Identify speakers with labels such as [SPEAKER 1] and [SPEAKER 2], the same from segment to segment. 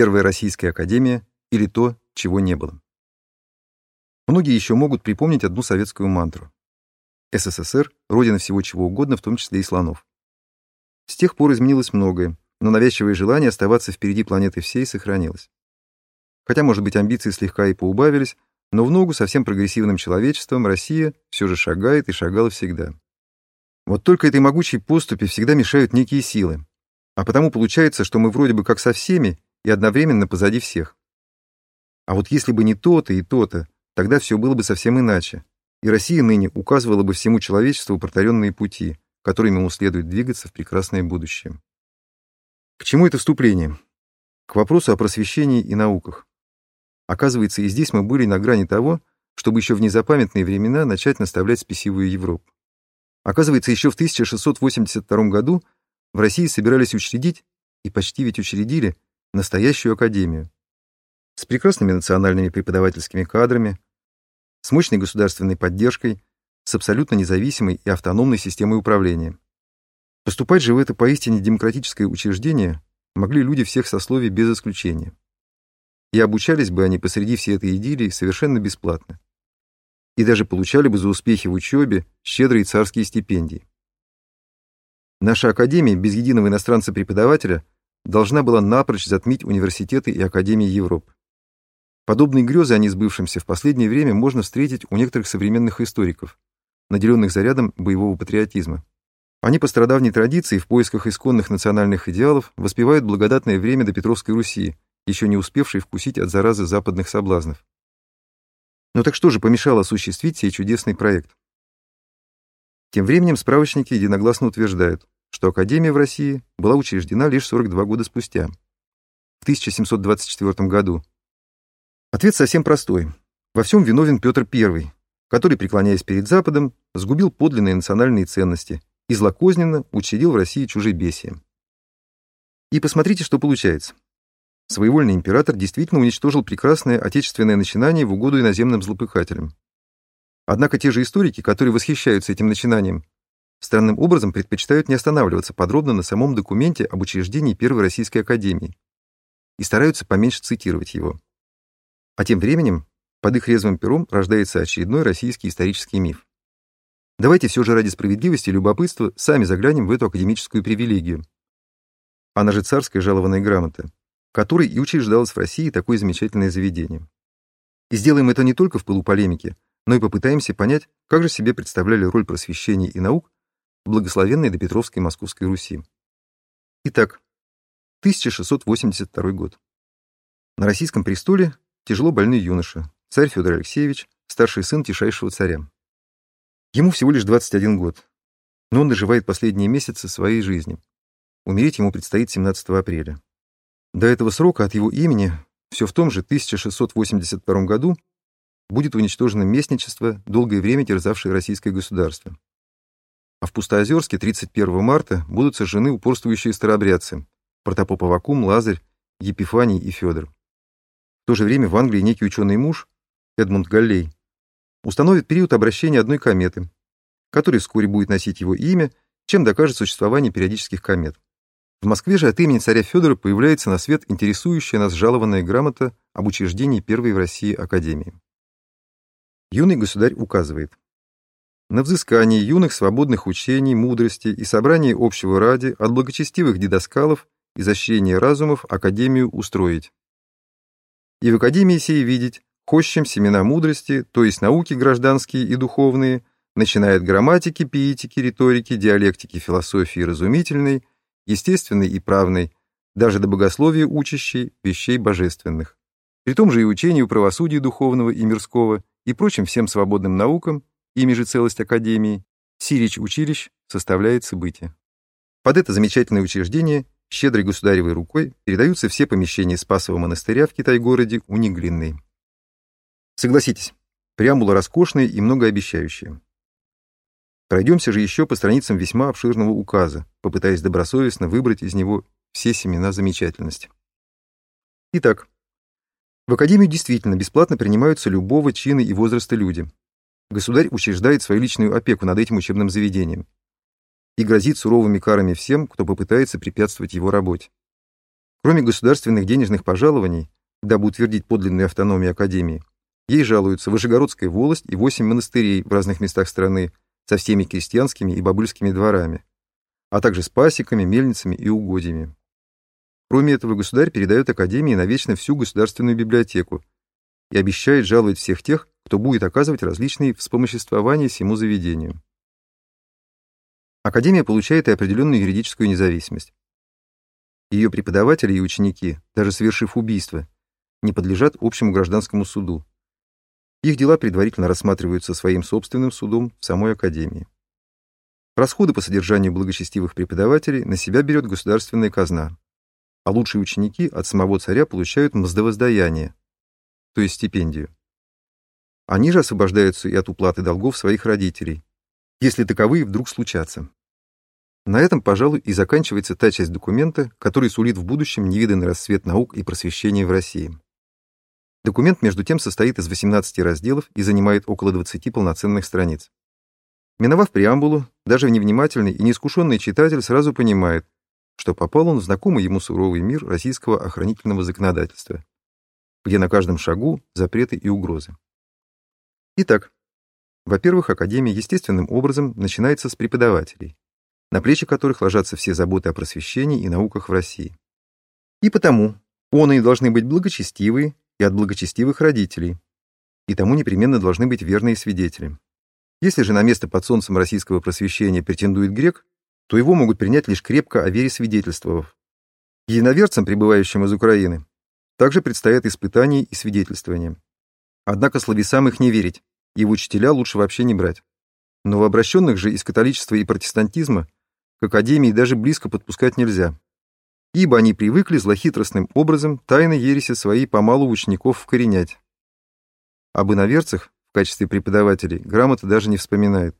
[SPEAKER 1] Первая Российская Академия или то, чего не было. Многие еще могут припомнить одну советскую мантру. СССР — родина всего чего угодно, в том числе и слонов. С тех пор изменилось многое, но навязчивое желание оставаться впереди планеты всей сохранилось. Хотя, может быть, амбиции слегка и поубавились, но в ногу со всем прогрессивным человечеством Россия все же шагает и шагала всегда. Вот только этой могучей поступи всегда мешают некие силы, а потому получается, что мы вроде бы как со всеми и одновременно позади всех. А вот если бы не то-то и то-то, тогда все было бы совсем иначе, и Россия ныне указывала бы всему человечеству протаренные пути, которыми ему следует двигаться в прекрасное будущее. К чему это вступление? К вопросу о просвещении и науках. Оказывается, и здесь мы были на грани того, чтобы еще в незапамятные времена начать наставлять спесивую Европу. Оказывается, еще в 1682 году в России собирались учредить, и почти ведь учредили, настоящую академию. С прекрасными национальными преподавательскими кадрами, с мощной государственной поддержкой, с абсолютно независимой и автономной системой управления. Поступать же в это поистине демократическое учреждение могли люди всех сословий без исключения. И обучались бы они посреди всей этой идиллии совершенно бесплатно. И даже получали бы за успехи в учебе щедрые царские стипендии. Наша академия без единого иностранца-преподавателя должна была напрочь затмить университеты и академии Европы. Подобные грезы о несбывшемся в последнее время можно встретить у некоторых современных историков, наделенных зарядом боевого патриотизма. Они по традиции в поисках исконных национальных идеалов воспевают благодатное время до Петровской Руси, еще не успевшей вкусить от заразы западных соблазнов. Но так что же помешало осуществить сей чудесный проект? Тем временем справочники единогласно утверждают, что Академия в России была учреждена лишь 42 года спустя, в 1724 году. Ответ совсем простой. Во всем виновен Петр I, который, преклоняясь перед Западом, сгубил подлинные национальные ценности и злокозненно учредил в России чужебесие. И посмотрите, что получается. Своевольный император действительно уничтожил прекрасное отечественное начинание в угоду иноземным злопыхателям. Однако те же историки, которые восхищаются этим начинанием, странным образом предпочитают не останавливаться подробно на самом документе об учреждении Первой Российской Академии и стараются поменьше цитировать его. А тем временем под их резвым пером рождается очередной российский исторический миф. Давайте все же ради справедливости и любопытства сами заглянем в эту академическую привилегию. Она же царская жалованная грамота, которой и учреждалось в России такое замечательное заведение. И сделаем это не только в пылу полемики, но и попытаемся понять, как же себе представляли роль просвещения и наук благословенной допетровской Московской Руси. Итак, 1682 год. На российском престоле тяжело больной юноша, царь Федор Алексеевич, старший сын тишайшего царя. Ему всего лишь 21 год, но он доживает последние месяцы своей жизни. Умереть ему предстоит 17 апреля. До этого срока от его имени все в том же 1682 году будет уничтожено местничество, долгое время терзавшее российское государство. А в Пустоозерске 31 марта будут сожжены упорствующие старообрядцы Протопоп Авакум, Лазарь, Епифаний и Федор. В то же время в Англии некий ученый муж, Эдмунд Галлей, установит период обращения одной кометы, который вскоре будет носить его имя, чем докажет существование периодических комет. В Москве же от имени царя Федора появляется на свет интересующая нас жалованная грамота об учреждении первой в России академии. Юный государь указывает. На взыскание юных свободных учений, мудрости и собрание общего ради от благочестивых дидоскалов и защищения разумов Академию устроить. И в Академии сей видеть, хощем семена мудрости, то есть науки гражданские и духовные, начиная от грамматики, пиетики, риторики, диалектики, философии разумительной, естественной и правной, даже до богословия учащей вещей божественных. При том же и учению правосудия духовного и мирского и прочим всем свободным наукам, ими же целость Академии, Сирич училищ составляет событие. Под это замечательное учреждение щедрой государевой рукой передаются все помещения Спасового монастыря в Китай-городе Униглинный. Согласитесь, преамбула роскошная и многообещающая. Пройдемся же еще по страницам весьма обширного указа, попытаясь добросовестно выбрать из него все семена замечательности. Итак, в Академию действительно бесплатно принимаются любого чина и возраста люди. Государь учреждает свою личную опеку над этим учебным заведением и грозит суровыми карами всем, кто попытается препятствовать его работе. Кроме государственных денежных пожалований, дабы утвердить подлинную автономию Академии, ей жалуются Вышегородская волость и восемь монастырей в разных местах страны со всеми крестьянскими и бабыльскими дворами, а также с пасеками, мельницами и угодьями. Кроме этого, государь передает Академии навечно всю государственную библиотеку и обещает жаловать всех тех, кто будет оказывать различные вспомоществования всему заведению. Академия получает и определенную юридическую независимость. Ее преподаватели и ученики, даже совершив убийство, не подлежат общему гражданскому суду. Их дела предварительно рассматриваются своим собственным судом в самой Академии. Расходы по содержанию благочестивых преподавателей на себя берет государственная казна, а лучшие ученики от самого царя получают мздовоздаяние, то есть стипендию. Они же освобождаются и от уплаты долгов своих родителей, если таковые вдруг случатся. На этом, пожалуй, и заканчивается та часть документа, который сулит в будущем невиданный рассвет наук и просвещения в России. Документ, между тем, состоит из 18 разделов и занимает около 20 полноценных страниц. Миновав преамбулу, даже невнимательный и неискушенный читатель сразу понимает, что попал он в знакомый ему суровый мир российского охранительного законодательства, где на каждом шагу запреты и угрозы. Итак, во-первых, Академия естественным образом начинается с преподавателей, на плечи которых ложатся все заботы о просвещении и науках в России. И потому он должны быть благочестивые и от благочестивых родителей, и тому непременно должны быть верные свидетели. Если же на место под солнцем российского просвещения претендует грек, то его могут принять лишь крепко о вере свидетельствовав. Единоверцам, прибывающим из Украины, также предстоят испытания и свидетельствования. Однако словесам их не верить, и в учителя лучше вообще не брать. Новообращенных же из католичества и протестантизма к академии даже близко подпускать нельзя, ибо они привыкли злохитростным образом тайны ереси свои помалу учеников вкоренять. Об иноверцах в качестве преподавателей грамота даже не вспоминает,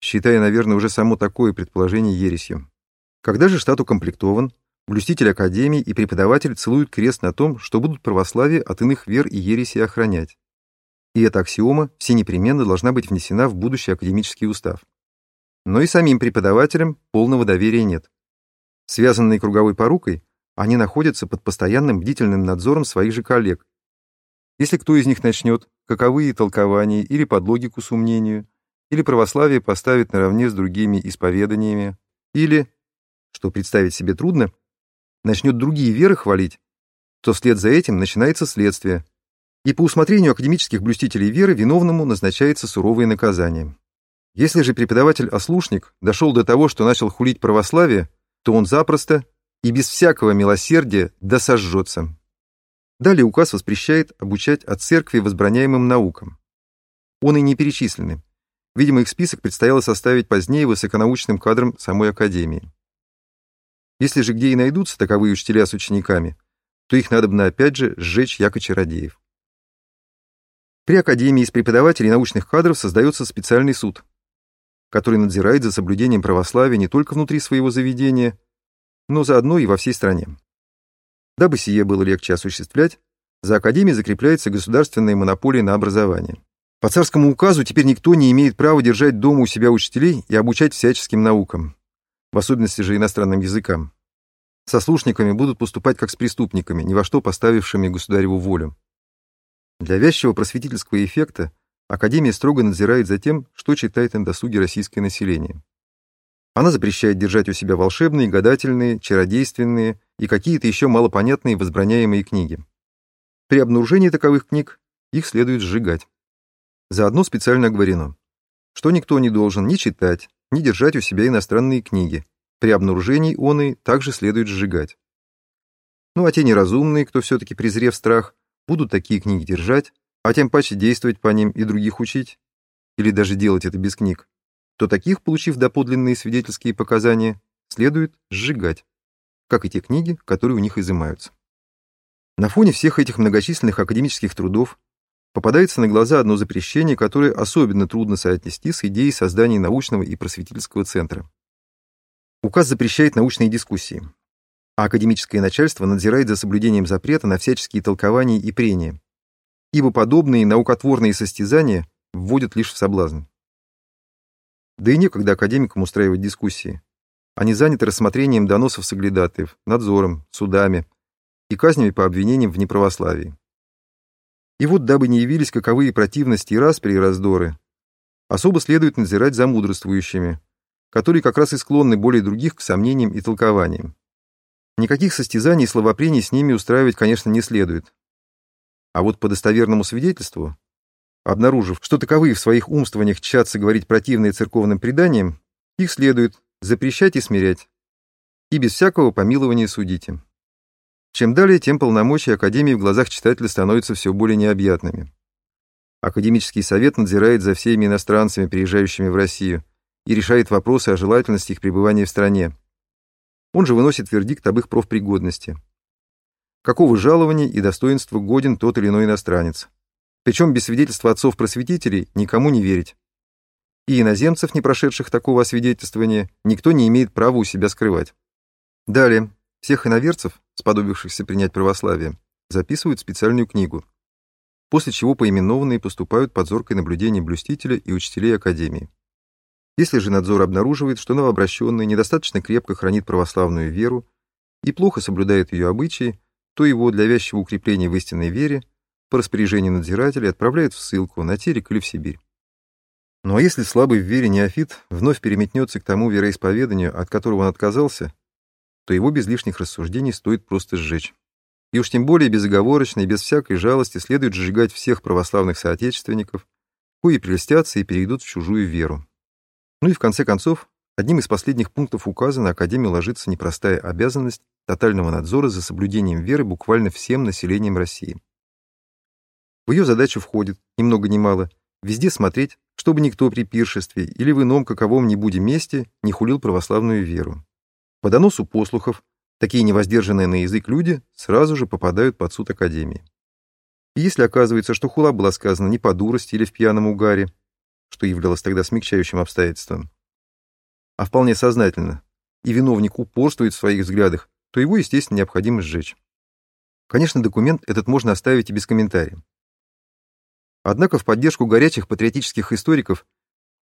[SPEAKER 1] считая, наверное, уже само такое предположение ересью. Когда же штат укомплектован, блюститель академии и преподаватель целуют крест на том, что будут православие от иных вер и ереси охранять. И эта аксиома все непременно должна быть внесена в будущий академический устав но и самим преподавателям полного доверия нет. Связанные круговой порукой, они находятся под постоянным бдительным надзором своих же коллег. Если кто из них начнет каковые толкования или под логику сумнению, или православие поставит наравне с другими исповеданиями, или, что представить себе трудно, начнет другие веры хвалить, то вслед за этим начинается следствие, и по усмотрению академических блюстителей веры виновному назначается суровое наказание. Если же преподаватель-ослушник дошел до того, что начал хулить православие, то он запросто и без всякого милосердия досожжется. Далее указ воспрещает обучать от церкви возбраняемым наукам. Он и не перечислены. Видимо, их список предстояло составить позднее высоконаучным кадрам самой Академии. Если же где и найдутся таковые учителя с учениками, то их надо опять же сжечь яко чародеев. При Академии из преподавателей научных кадров создается специальный суд, который надзирает за соблюдением православия не только внутри своего заведения, но заодно и во всей стране. Дабы сие было легче осуществлять, за Академией закрепляется государственная монополия на образование. По царскому указу теперь никто не имеет права держать дома у себя учителей и обучать всяческим наукам, в особенности же иностранным языкам. Со слушниками будут поступать как с преступниками, ни во что поставившими государеву волю. Для вязчего просветительского эффекта Академия строго надзирает за тем, что читает на досуге российское население. Она запрещает держать у себя волшебные, гадательные, чародейственные и какие-то еще малопонятные возбраняемые книги. При обнаружении таковых книг их следует сжигать. Заодно специально оговорено, что никто не должен ни читать, ни держать у себя иностранные книги. При обнаружении он и также следует сжигать. Ну а те неразумные, кто все-таки презрев страх, будут такие книги держать, а тем паче действовать по ним и других учить, или даже делать это без книг, то таких, получив доподлинные свидетельские показания, следует сжигать, как и те книги, которые у них изымаются. На фоне всех этих многочисленных академических трудов попадается на глаза одно запрещение, которое особенно трудно соотнести с идеей создания научного и просветительского центра. Указ запрещает научные дискуссии, а академическое начальство надзирает за соблюдением запрета на всяческие толкования и прения, ибо подобные наукотворные состязания вводят лишь в соблазн. Да и некогда академикам устраивать дискуссии. Они заняты рассмотрением доносов соглядатаев, надзором, судами, и казнями по обвинениям в неправославии. И вот, дабы не явились каковые противности и распри и раздоры, особо следует надзирать за мудрствующими, которые как раз и склонны более других к сомнениям и толкованиям. Никаких состязаний и словопрений с ними устраивать, конечно, не следует. А вот по достоверному свидетельству, обнаружив, что таковые в своих умствованиях тщатся говорить противные церковным преданиям, их следует запрещать и смирять, и без всякого помилования судите. Чем далее, тем полномочия Академии в глазах читателя становятся все более необъятными. Академический совет надзирает за всеми иностранцами, приезжающими в Россию, и решает вопросы о желательности их пребывания в стране. Он же выносит вердикт об их профпригодности. Какого жалования и достоинства годен тот или иной иностранец. Причем без свидетельства отцов-просветителей никому не верить. И иноземцев, не прошедших такого освидетельствования, никто не имеет права у себя скрывать. Далее, всех иноверцев, сподобившихся принять православие, записывают в специальную книгу, после чего поименованные поступают под зоркое наблюдение блюстителя и учителей Академии. Если же надзор обнаруживает, что новообращенный недостаточно крепко хранит православную веру и плохо соблюдает ее обычаи, то его для вязчего укрепления в истинной вере по распоряжению надзирателя отправляют в ссылку на Терек или в Сибирь. Ну а если слабый в вере неофит вновь переметнется к тому вероисповеданию, от которого он отказался, то его без лишних рассуждений стоит просто сжечь. И уж тем более безоговорочно и без всякой жалости следует сжигать всех православных соотечественников, кои прелестятся и перейдут в чужую веру. Ну и в конце концов, одним из последних пунктов указа на Академию ложится непростая обязанность тотального надзора за соблюдением веры буквально всем населением России. В ее задачу входит, ни много ни мало, везде смотреть, чтобы никто при пиршестве или в ином каковом ни будем месте не хулил православную веру. По доносу послухов, такие невоздержанные на язык люди сразу же попадают под суд Академии. И если оказывается, что хула была сказана не по дурости или в пьяном угаре, что являлось тогда смягчающим обстоятельством, а вполне сознательно, и виновник упорствует в своих взглядах, то его, естественно, необходимо сжечь. Конечно, документ этот можно оставить и без комментариев. Однако в поддержку горячих патриотических историков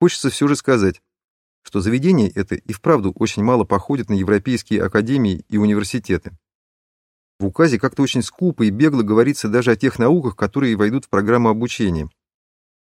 [SPEAKER 1] хочется все же сказать, что заведение это и вправду очень мало походит на европейские академии и университеты. В указе как-то очень скупо и бегло говорится даже о тех науках, которые войдут в программу обучения.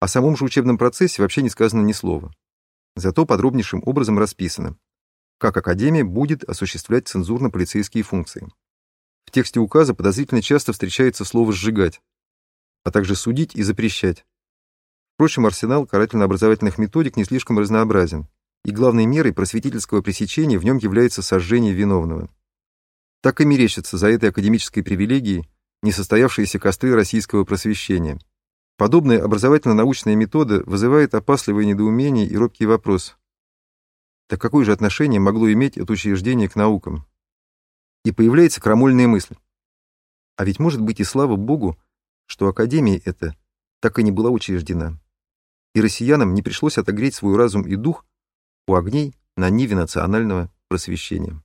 [SPEAKER 1] О самом же учебном процессе вообще не сказано ни слова. Зато подробнейшим образом расписано, как Академия будет осуществлять цензурно-полицейские функции. В тексте указа подозрительно часто встречается слово «сжигать», а также судить и запрещать. Впрочем, арсенал карательно-образовательных методик не слишком разнообразен, и главной мерой просветительского пресечения в нем является сожжение виновного. Так и мерещатся за этой академической привилегией несостоявшиеся костры российского просвещения. Подобная образовательно-научная метода вызывает опасливое недоумение и робкий вопрос. Так какое же отношение могло иметь это учреждение к наукам? И появляется крамольная мысль. А ведь может быть и слава Богу, что Академия эта так и не была учреждена. И россиянам не пришлось отогреть свой разум и дух у огней на ниве национального просвещения.